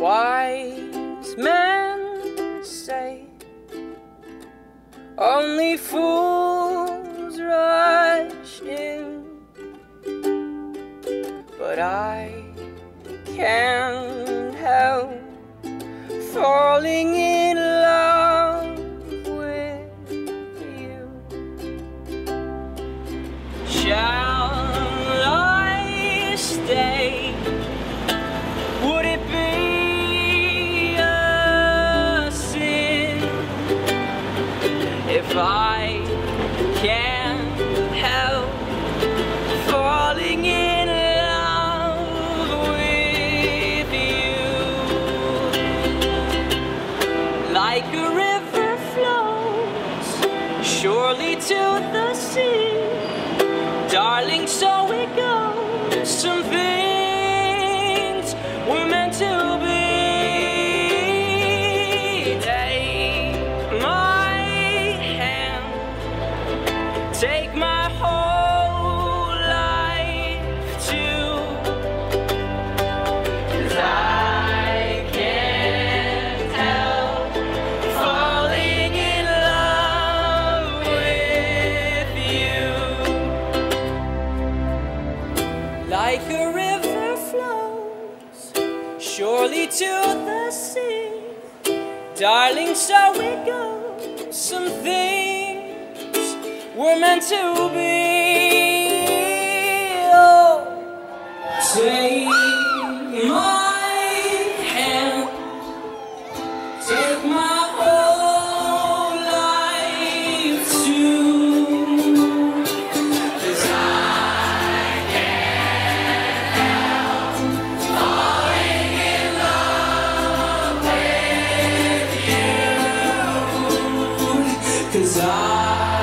Wise men say only fools rush in, but I can't help falling can't help falling in love with you? Like a river flows surely to the sea, darling. So it goes. Some take my whole life. Cause I can't help falling in love with you. Like a river flows surely to the sea. Darling, so it goes. Some things we're meant to be. Oh, take my hand, take my whole life too. 'Cause I can't help falling in love with you. 'Cause I